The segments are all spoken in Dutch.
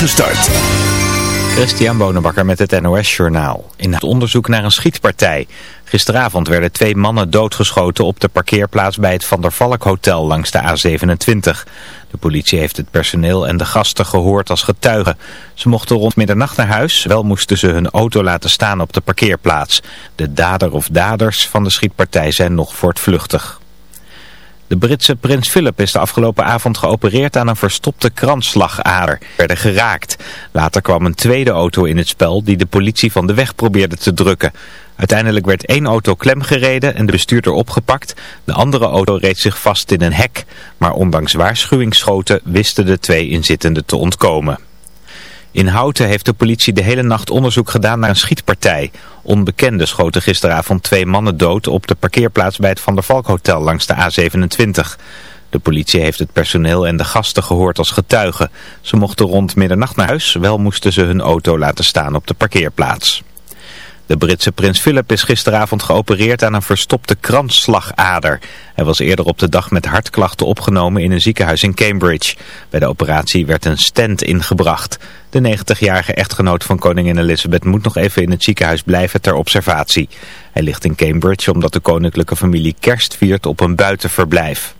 Gestart. Christian Bonenbakker met het NOS Journaal. In het onderzoek naar een schietpartij. Gisteravond werden twee mannen doodgeschoten op de parkeerplaats bij het Van der Valk Hotel langs de A27. De politie heeft het personeel en de gasten gehoord als getuigen. Ze mochten rond middernacht naar huis, wel moesten ze hun auto laten staan op de parkeerplaats. De dader of daders van de schietpartij zijn nog voortvluchtig. De Britse prins Philip is de afgelopen avond geopereerd aan een verstopte kransslagader. werden geraakt. Later kwam een tweede auto in het spel die de politie van de weg probeerde te drukken. Uiteindelijk werd één auto klemgereden en de bestuurder opgepakt. De andere auto reed zich vast in een hek. Maar ondanks waarschuwingsschoten wisten de twee inzittenden te ontkomen. In Houten heeft de politie de hele nacht onderzoek gedaan naar een schietpartij. Onbekenden schoten gisteravond twee mannen dood op de parkeerplaats bij het Van der Valk Hotel langs de A27. De politie heeft het personeel en de gasten gehoord als getuigen. Ze mochten rond middernacht naar huis, wel moesten ze hun auto laten staan op de parkeerplaats. De Britse prins Philip is gisteravond geopereerd aan een verstopte kransslagader. Hij was eerder op de dag met hartklachten opgenomen in een ziekenhuis in Cambridge. Bij de operatie werd een stent ingebracht. De 90-jarige echtgenoot van koningin Elizabeth moet nog even in het ziekenhuis blijven ter observatie. Hij ligt in Cambridge omdat de koninklijke familie kerst viert op een buitenverblijf.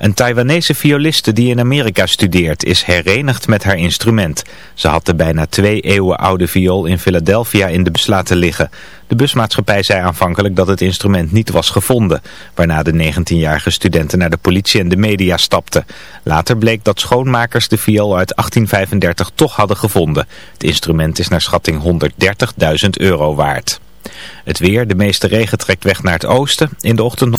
Een Taiwanese violiste die in Amerika studeert is herenigd met haar instrument. Ze had de bijna twee eeuwen oude viool in Philadelphia in de bus laten liggen. De busmaatschappij zei aanvankelijk dat het instrument niet was gevonden. Waarna de 19-jarige studenten naar de politie en de media stapten. Later bleek dat schoonmakers de viool uit 1835 toch hadden gevonden. Het instrument is naar schatting 130.000 euro waard. Het weer, de meeste regen trekt weg naar het oosten. In de ochtend...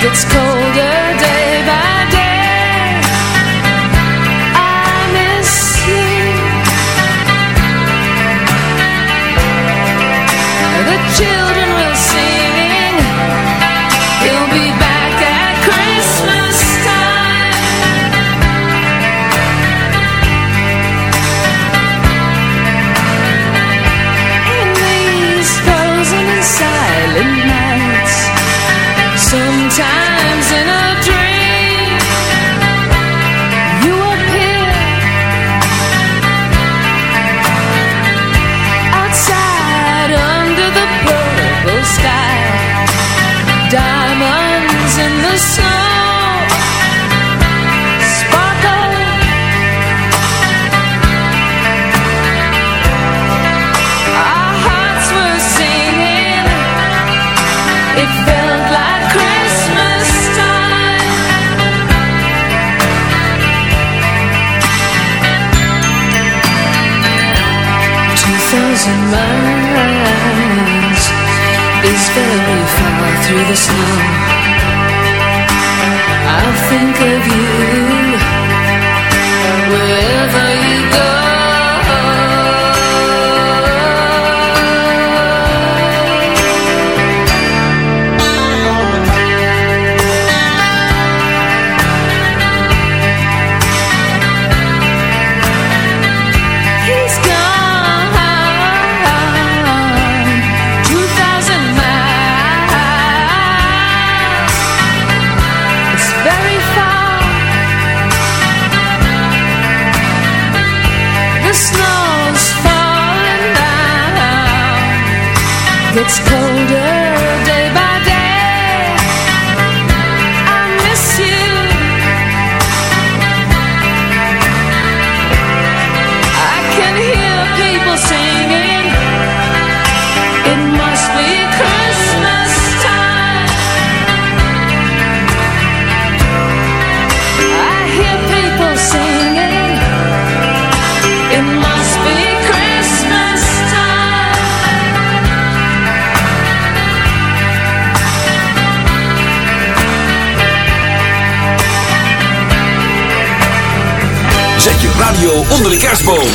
gets cold. give you. gets colder. Onder de kerstboom.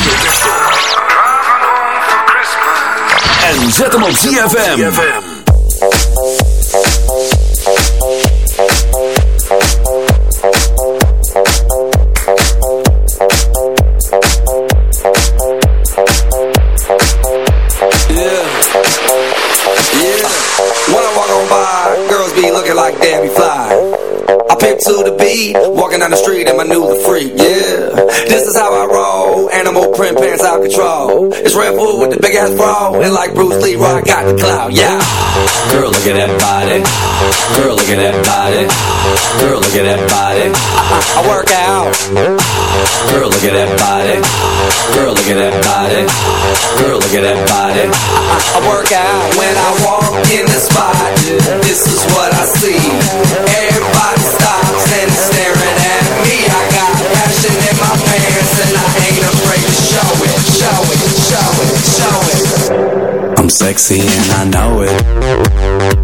En zet hem op ZFM. I like Debbie Fly. I pimp to the beat, walking down the street and my new the freak, yeah. Big ass bra, and like Bruce Lee, I got the clout, yeah. Girl, look at that body. Girl, look at that body. Girl, look at that body. I, I, work out. Girl, look at that body. Girl, look at that body. Girl, look at that body. I, I work out when I walk in the spot. This is what I see. Everybody stops and staring at me. I got passion in my pants and I ain't afraid to show it, show sexy and I know it.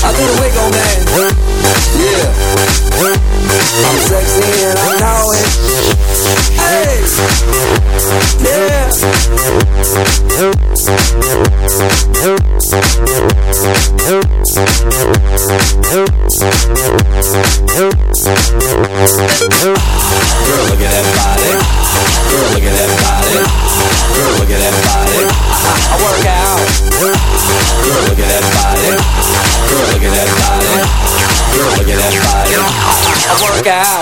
I do the wiggle, man. Yeah. I'm sexy and I know it. Hey. Yeah. sky.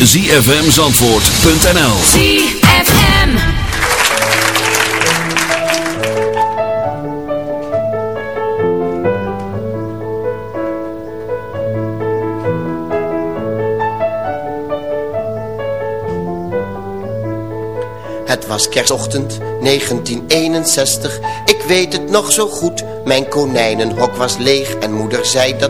www.zfmzandvoort.nl ZFM. Het was kerstochtend 1961, ik weet het nog zo goed. Mijn konijnenhok was leeg en moeder zei dat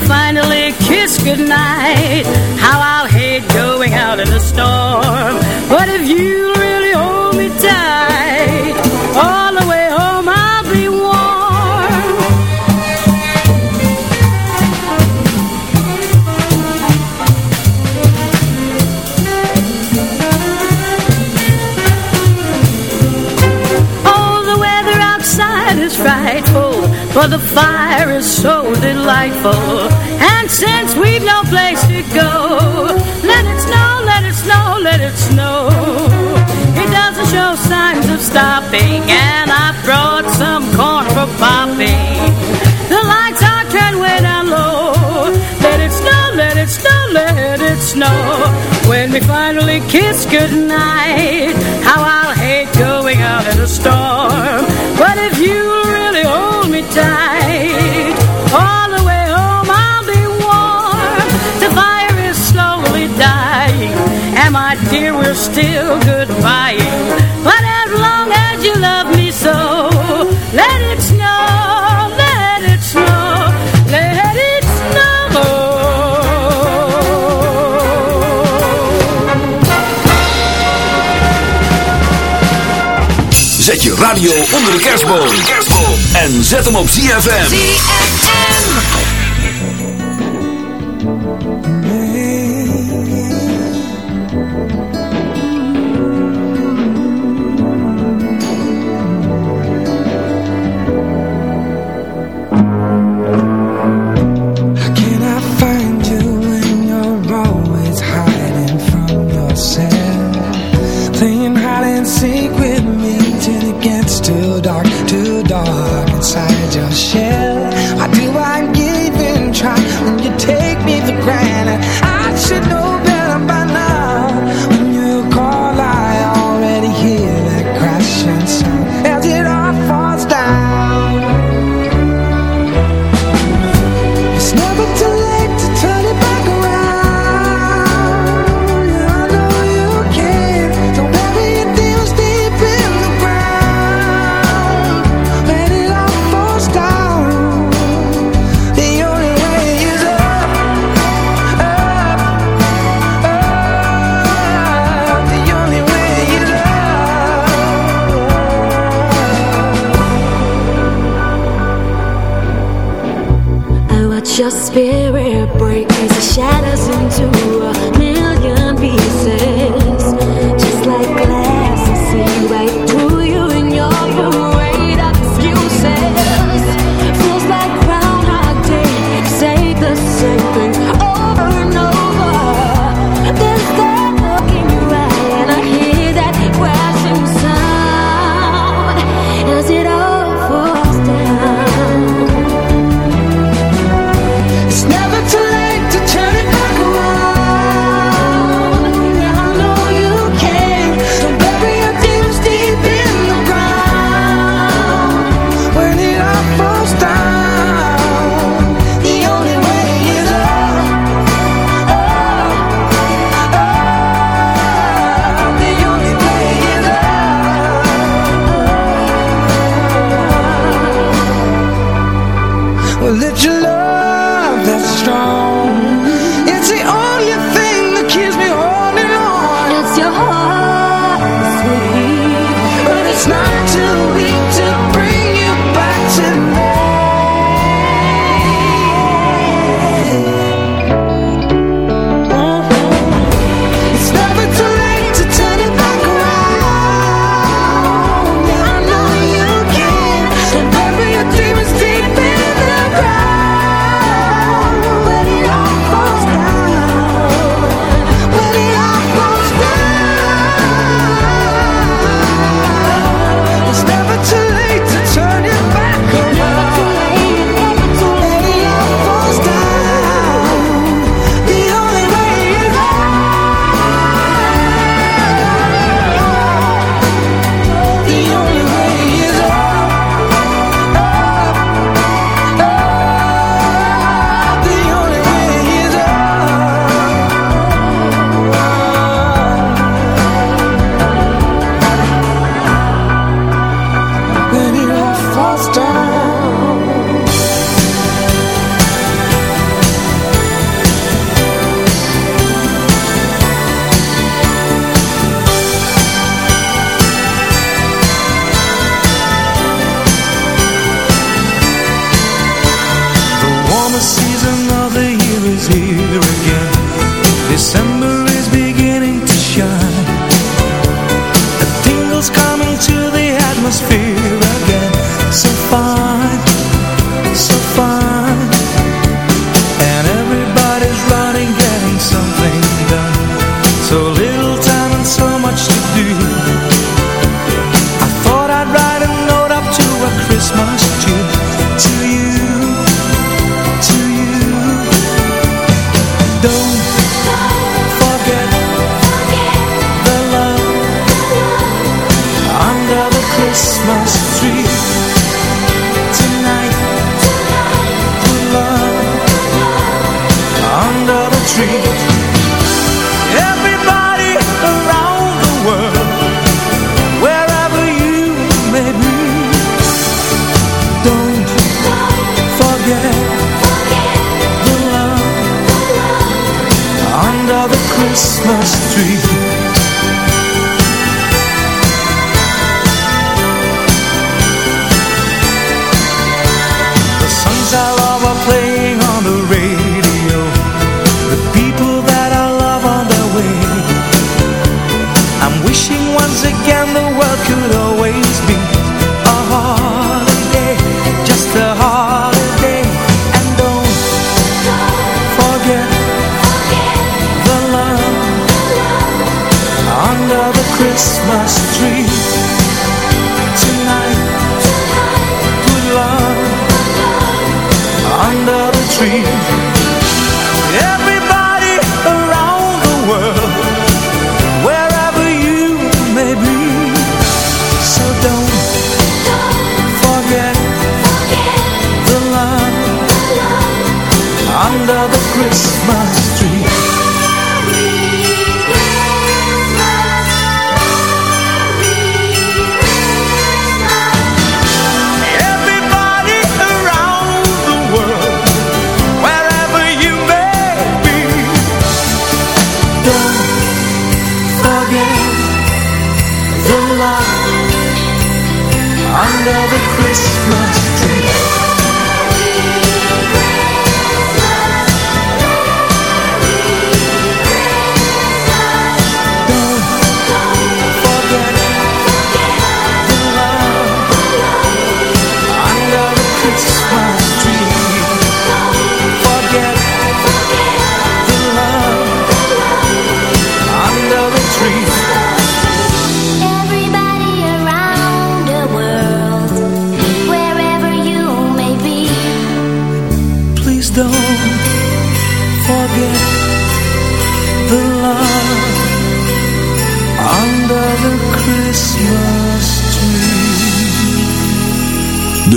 We finally kiss goodnight, but the fire is so delightful. And since we've no place to go, let it snow, let it snow, let it snow. It doesn't show signs of stopping, and I brought some corn for popping. The lights are turned way down low. Let it snow, let it snow, let it snow. When we finally kiss goodnight, still goodbying. But as long as you love me so, let it snow, let it snow, let it snow. Zet je radio onder de kerstboom. En zet hem op ZFM. How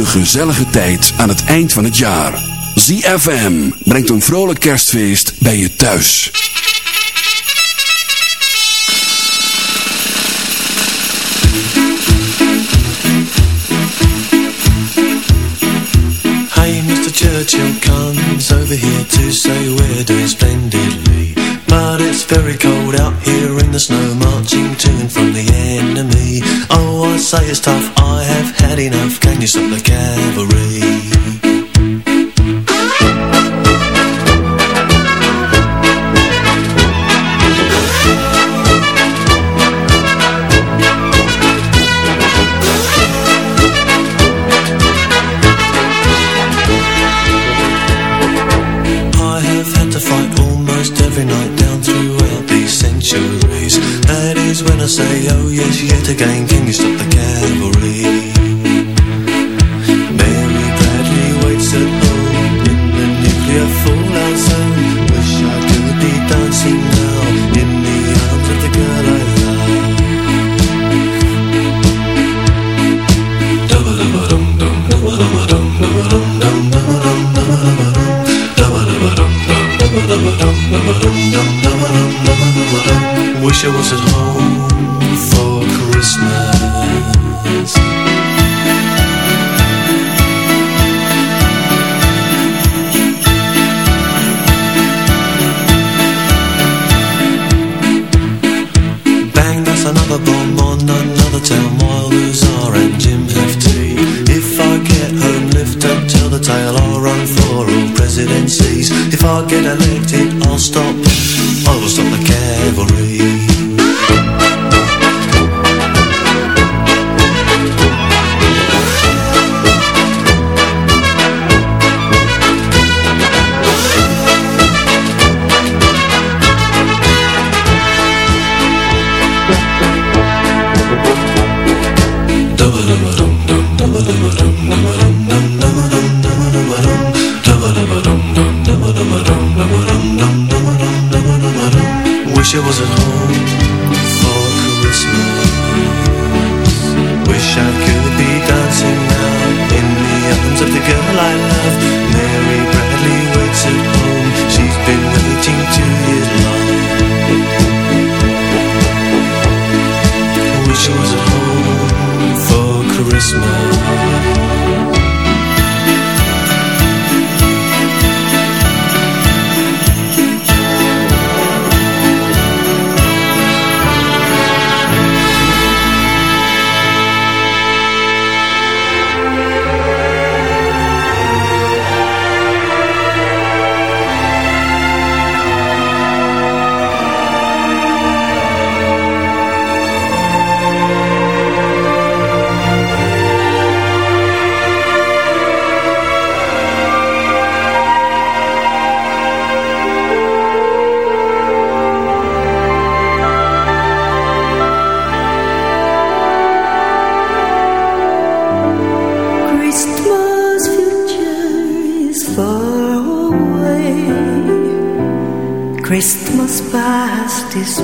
gezellige tijd aan het eind van het jaar. ZFM brengt een vrolijk kerstfeest bij je thuis. Hey Mr. Churchill comes over here to say we're doing splendidly. But it's very cold out here in the snow Marching to and from the enemy Oh, I say it's tough, I have had enough You're some cavalry? Christmas past is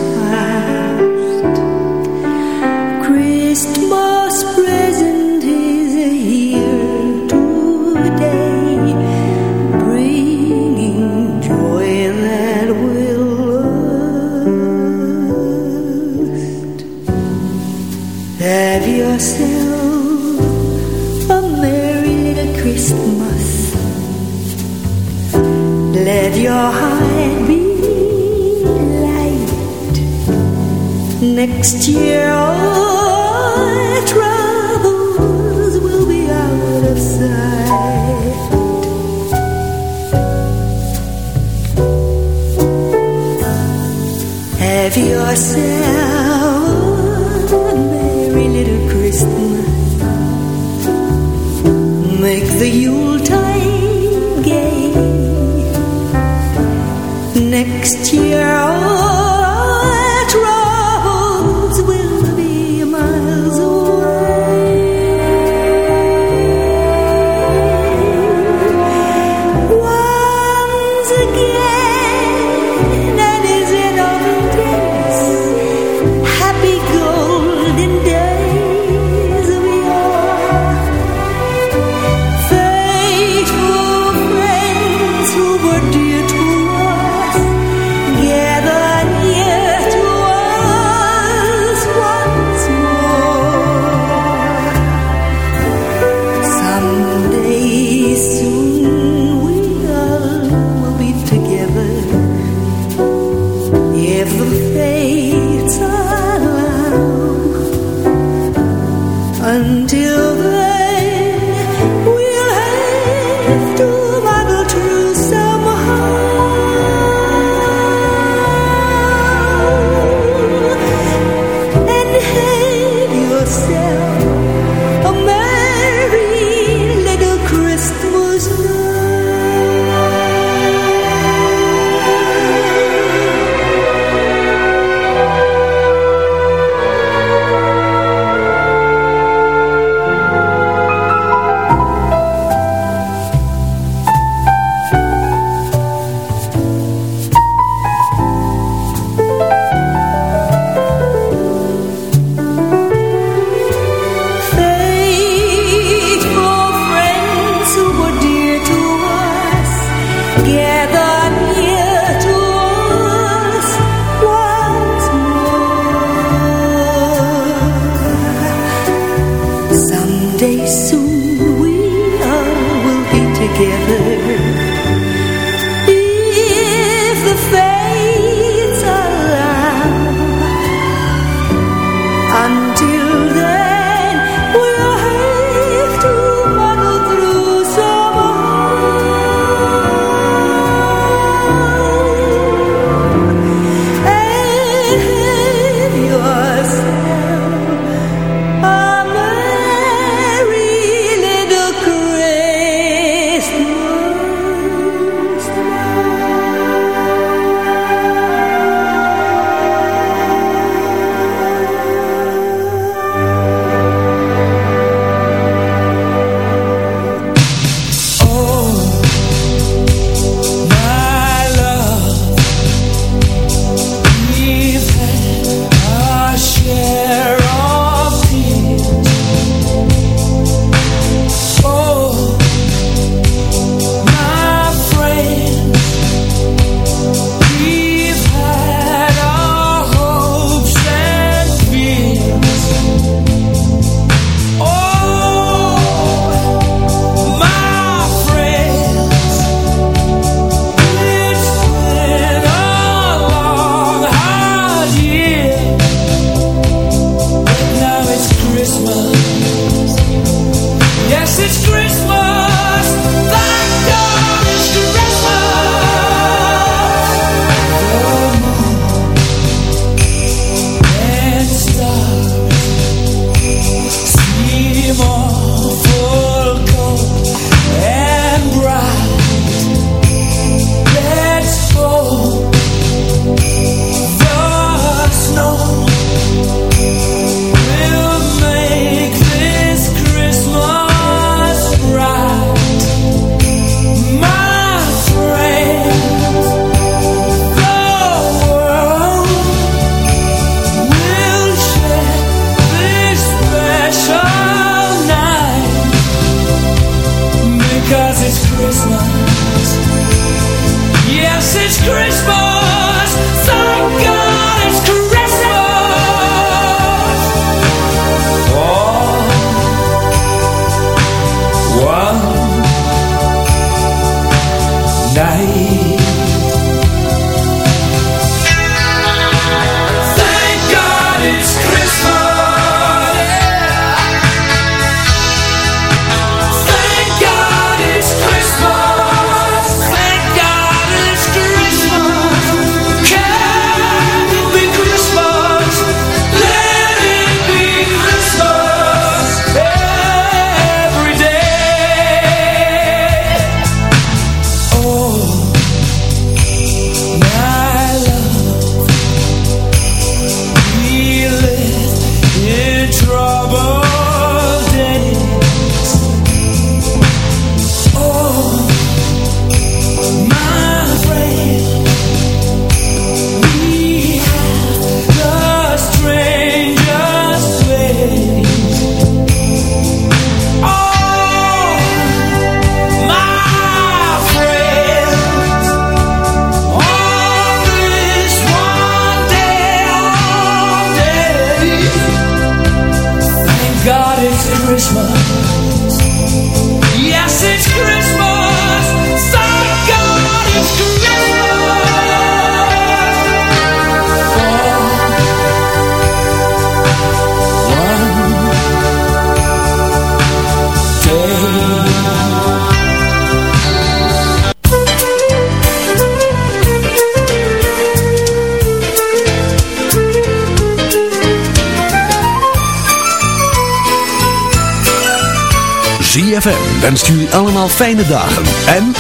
fijne dagen en...